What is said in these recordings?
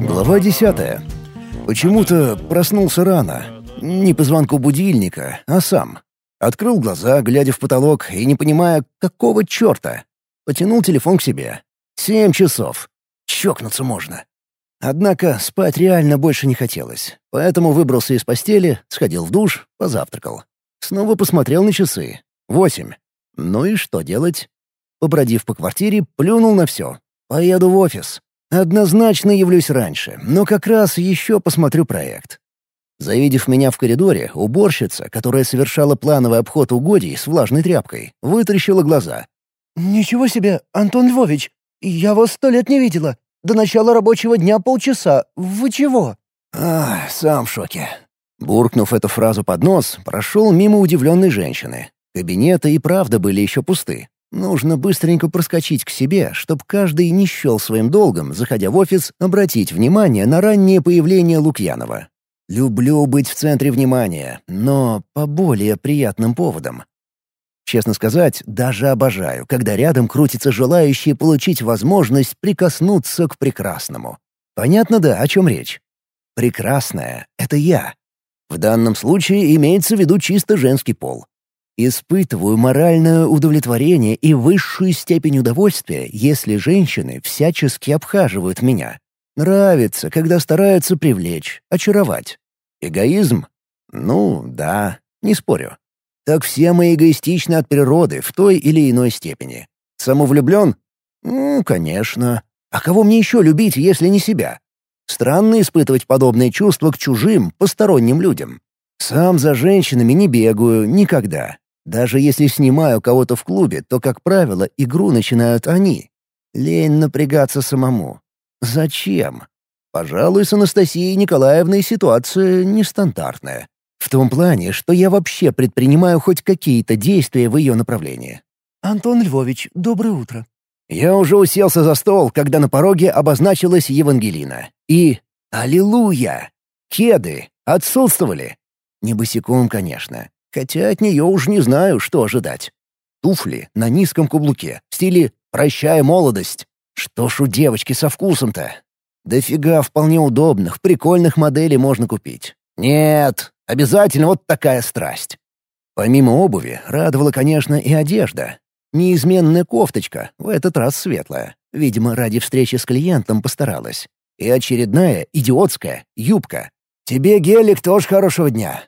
Глава десятая. Почему-то проснулся рано. Не по звонку будильника, а сам. Открыл глаза, глядя в потолок и не понимая, какого черта. Потянул телефон к себе. Семь часов. Чокнуться можно. Однако спать реально больше не хотелось, поэтому выбрался из постели, сходил в душ, позавтракал. Снова посмотрел на часы. Восемь. Ну и что делать? Побродив по квартире, плюнул на все. Поеду в офис. Однозначно явлюсь раньше, но как раз еще посмотрю проект. Завидев меня в коридоре, уборщица, которая совершала плановый обход угодий с влажной тряпкой, вытаращила глаза. «Ничего себе, Антон Львович! Я вас сто лет не видела. До начала рабочего дня полчаса. Вы чего?» «Ах, сам в шоке». Буркнув эту фразу под нос, прошел мимо удивленной женщины. Кабинеты и правда были еще пусты. Нужно быстренько проскочить к себе, чтобы каждый не счел своим долгом, заходя в офис, обратить внимание на раннее появление Лукьянова. Люблю быть в центре внимания, но по более приятным поводам. Честно сказать, даже обожаю, когда рядом крутятся желающие получить возможность прикоснуться к прекрасному. Понятно, да, о чем речь? Прекрасное — это я. В данном случае имеется в виду чисто женский пол. Испытываю моральное удовлетворение и высшую степень удовольствия, если женщины всячески обхаживают меня. Нравится, когда стараются привлечь, очаровать. Эгоизм? Ну, да, не спорю. Так все мы эгоистичны от природы в той или иной степени. Самовлюблен? Ну, конечно. А кого мне еще любить, если не себя? Странно испытывать подобные чувства к чужим, посторонним людям. Сам за женщинами не бегаю никогда. Даже если снимаю кого-то в клубе, то, как правило, игру начинают они. Лень напрягаться самому. Зачем? Пожалуй, с Анастасией Николаевной ситуация нестандартная. В том плане, что я вообще предпринимаю хоть какие-то действия в ее направлении. «Антон Львович, доброе утро». Я уже уселся за стол, когда на пороге обозначилась Евангелина. И... Аллилуйя! Кеды отсутствовали. Не босиком, конечно. Хотя от нее уж не знаю, что ожидать. Туфли на низком каблуке, в стиле «прощай молодость». Что ж у девочки со вкусом-то? Дофига вполне удобных, прикольных моделей можно купить. Нет, обязательно вот такая страсть. Помимо обуви, радовала, конечно, и одежда. Неизменная кофточка, в этот раз светлая. Видимо, ради встречи с клиентом постаралась. И очередная, идиотская, юбка. «Тебе, Гелик, тоже хорошего дня!»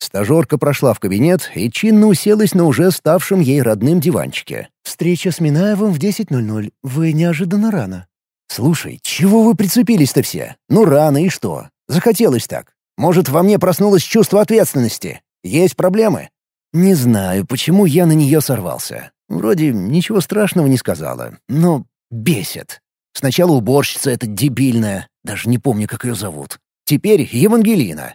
Стажерка прошла в кабинет и чинно уселась на уже ставшем ей родным диванчике. «Встреча с Минаевым в 10.00. Вы неожиданно рано». «Слушай, чего вы прицепились-то все? Ну рано и что? Захотелось так. Может, во мне проснулось чувство ответственности? Есть проблемы?» Не знаю, почему я на нее сорвался. Вроде ничего страшного не сказала, но бесит. Сначала уборщица эта дебильная, даже не помню, как ее зовут. Теперь Евангелина.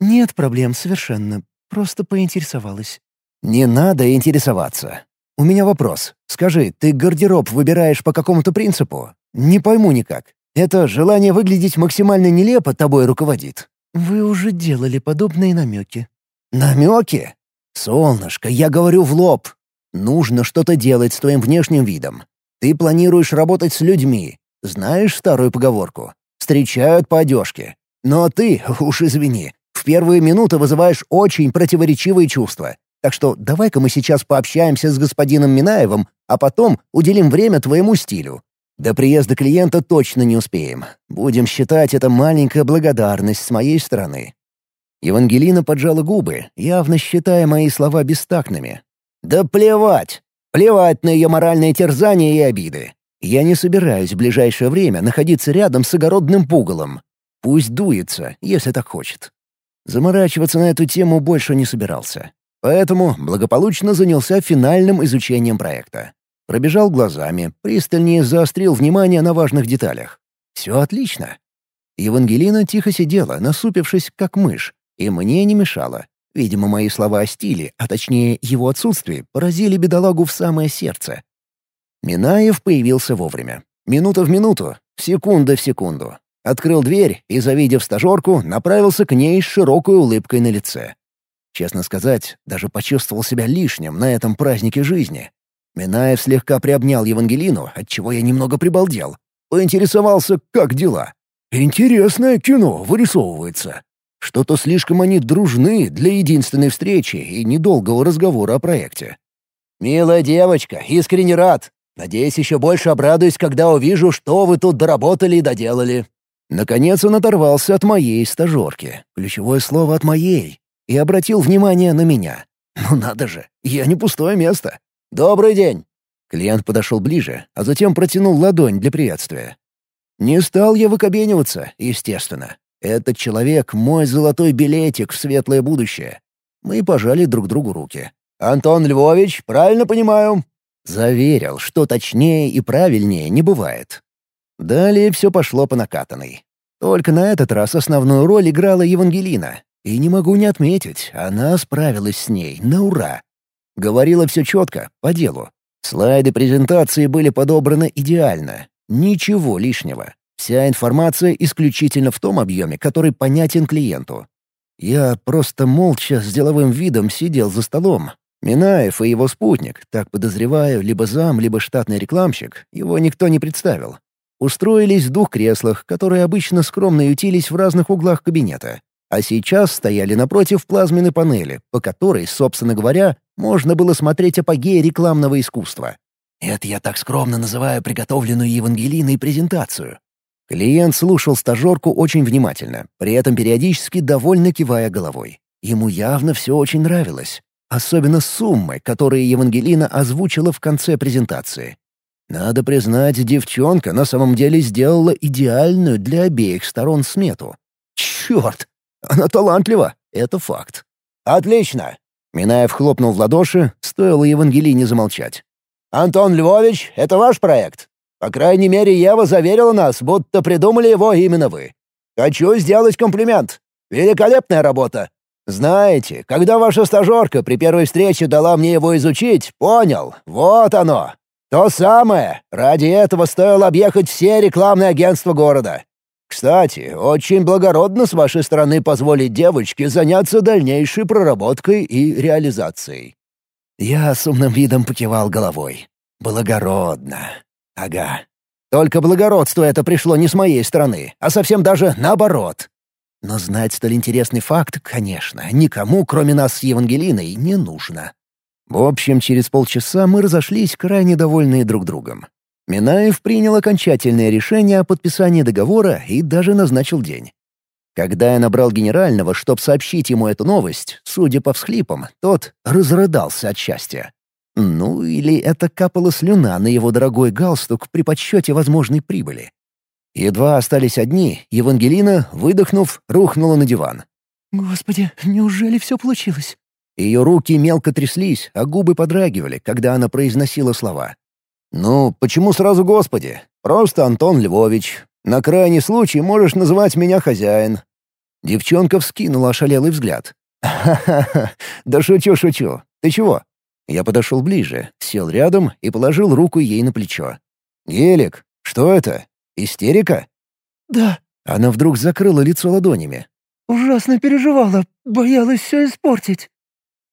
«Нет проблем совершенно. Просто поинтересовалась». «Не надо интересоваться. У меня вопрос. Скажи, ты гардероб выбираешь по какому-то принципу? Не пойму никак. Это желание выглядеть максимально нелепо тобой руководит?» «Вы уже делали подобные намеки». «Намеки? Солнышко, я говорю в лоб. Нужно что-то делать с твоим внешним видом. Ты планируешь работать с людьми. Знаешь старую поговорку? Встречают по одежке. Но ты, уж извини, в первые минуты вызываешь очень противоречивые чувства. Так что давай-ка мы сейчас пообщаемся с господином Минаевым, а потом уделим время твоему стилю. До приезда клиента точно не успеем. Будем считать это маленькая благодарность с моей стороны». Евангелина поджала губы, явно считая мои слова бестактными. «Да плевать! Плевать на ее моральные терзания и обиды. Я не собираюсь в ближайшее время находиться рядом с огородным пугалом. Пусть дуется, если так хочет. Заморачиваться на эту тему больше не собирался. Поэтому благополучно занялся финальным изучением проекта. Пробежал глазами, пристальнее заострил внимание на важных деталях. Все отлично. Евангелина тихо сидела, насупившись, как мышь, и мне не мешала. Видимо, мои слова о стиле, а точнее его отсутствии, поразили бедолагу в самое сердце. Минаев появился вовремя. Минута в минуту, секунда в секунду. Открыл дверь и, завидев стажерку, направился к ней с широкой улыбкой на лице. Честно сказать, даже почувствовал себя лишним на этом празднике жизни. Минаев слегка приобнял Евангелину, отчего я немного прибалдел. Поинтересовался, как дела. Интересное кино вырисовывается. Что-то слишком они дружны для единственной встречи и недолгого разговора о проекте. «Милая девочка, искренне рад. Надеюсь, еще больше обрадуюсь, когда увижу, что вы тут доработали и доделали». Наконец он оторвался от моей стажерки. Ключевое слово «от моей» и обратил внимание на меня. «Ну надо же, я не пустое место. Добрый день!» Клиент подошел ближе, а затем протянул ладонь для приветствия. Не стал я выкобениваться, естественно. Этот человек — мой золотой билетик в светлое будущее. Мы пожали друг другу руки. «Антон Львович, правильно понимаю?» Заверил, что точнее и правильнее не бывает. Далее все пошло по накатанной. Только на этот раз основную роль играла Евангелина, и не могу не отметить, она справилась с ней на ура. Говорила все четко, по делу. Слайды презентации были подобраны идеально. Ничего лишнего. Вся информация исключительно в том объеме, который понятен клиенту. Я просто молча с деловым видом сидел за столом. Минаев и его спутник, так подозреваю, либо зам, либо штатный рекламщик, его никто не представил. Устроились в двух креслах, которые обычно скромно ютились в разных углах кабинета а сейчас стояли напротив плазменной панели, по которой, собственно говоря, можно было смотреть апогеи рекламного искусства. Это я так скромно называю приготовленную Евангелиной презентацию. Клиент слушал стажерку очень внимательно, при этом периодически довольно кивая головой. Ему явно все очень нравилось. Особенно суммы, которые Евангелина озвучила в конце презентации. Надо признать, девчонка на самом деле сделала идеальную для обеих сторон смету. Черт! Она талантлива, это факт. «Отлично!» Минаев хлопнул в ладоши, стоило Евангелине замолчать. «Антон Львович, это ваш проект? По крайней мере, Ева заверила нас, будто придумали его именно вы. Хочу сделать комплимент. Великолепная работа. Знаете, когда ваша стажерка при первой встрече дала мне его изучить, понял, вот оно. То самое. Ради этого стоило объехать все рекламные агентства города. Кстати, очень благородно с вашей стороны позволить девочке заняться дальнейшей проработкой и реализацией». Я с умным видом покивал головой. «Благородно. Ага. Только благородство это пришло не с моей стороны, а совсем даже наоборот. Но знать столь интересный факт, конечно, никому, кроме нас с Евангелиной, не нужно». В общем, через полчаса мы разошлись, крайне довольные друг другом. Минаев принял окончательное решение о подписании договора и даже назначил день. Когда я набрал генерального, чтобы сообщить ему эту новость, судя по всхлипам, тот разрыдался от счастья. Ну, или это капала слюна на его дорогой галстук при подсчете возможной прибыли. Едва остались одни, Евангелина, выдохнув, рухнула на диван. «Господи, неужели все получилось?» Ее руки мелко тряслись, а губы подрагивали, когда она произносила слова. «Ну, почему сразу Господи? Просто Антон Львович. На крайний случай можешь называть меня хозяин». Девчонка вскинула ошалелый взгляд. «Ха-ха-ха, да шучу-шучу. Ты чего?» Я подошел ближе, сел рядом и положил руку ей на плечо. «Гелик, что это? Истерика?» «Да». Она вдруг закрыла лицо ладонями. «Ужасно переживала, боялась все испортить».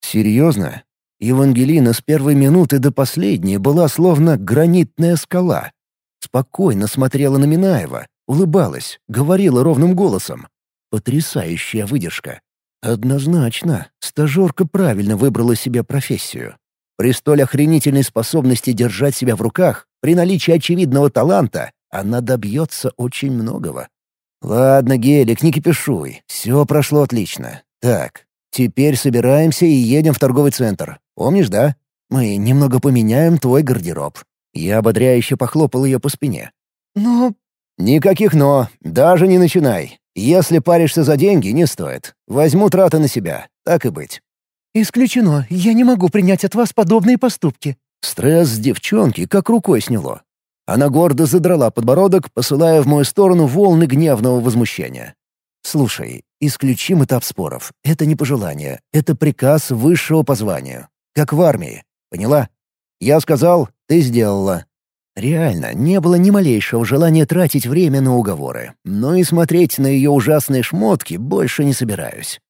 «Серьезно? Евангелина с первой минуты до последней была словно гранитная скала. Спокойно смотрела на Минаева, улыбалась, говорила ровным голосом. Потрясающая выдержка. Однозначно, стажерка правильно выбрала себе профессию. При столь охренительной способности держать себя в руках, при наличии очевидного таланта, она добьется очень многого. «Ладно, Гелик, не кипишуй. Все прошло отлично. Так, теперь собираемся и едем в торговый центр. Помнишь, да? Мы немного поменяем твой гардероб». Я ободряюще похлопал ее по спине. «Но...» «Никаких «но». Даже не начинай. Если паришься за деньги, не стоит. Возьму траты на себя. Так и быть». «Исключено. Я не могу принять от вас подобные поступки». Стресс с девчонки как рукой сняло. Она гордо задрала подбородок, посылая в мою сторону волны гневного возмущения. «Слушай, исключим этап споров. Это не пожелание. Это приказ высшего по званию. Как в армии. Поняла? Я сказал, ты сделала. Реально, не было ни малейшего желания тратить время на уговоры, но и смотреть на ее ужасные шмотки больше не собираюсь.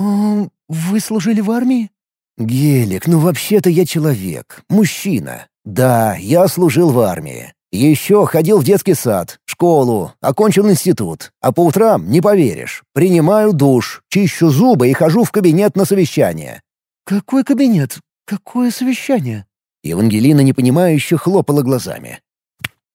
«А, «Вы служили в армии?» «Гелик, ну вообще-то я человек, мужчина. Да, я служил в армии. Еще ходил в детский сад, школу, окончил институт. А по утрам, не поверишь, принимаю душ, чищу зубы и хожу в кабинет на совещание». «Какой кабинет? Какое совещание?» Евангелина непонимающе хлопала глазами.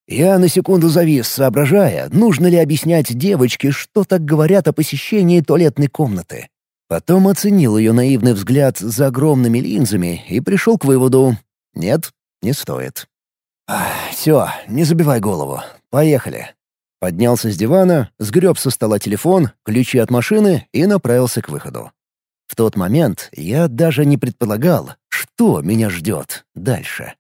Я на секунду завис, соображая, нужно ли объяснять девочке, что так говорят о посещении туалетной комнаты. Потом оценил ее наивный взгляд за огромными линзами и пришел к выводу «нет, не стоит». «Все, не забивай голову. Поехали». Поднялся с дивана, сгреб со стола телефон, ключи от машины и направился к выходу. В тот момент я даже не предполагал, что меня ждет дальше.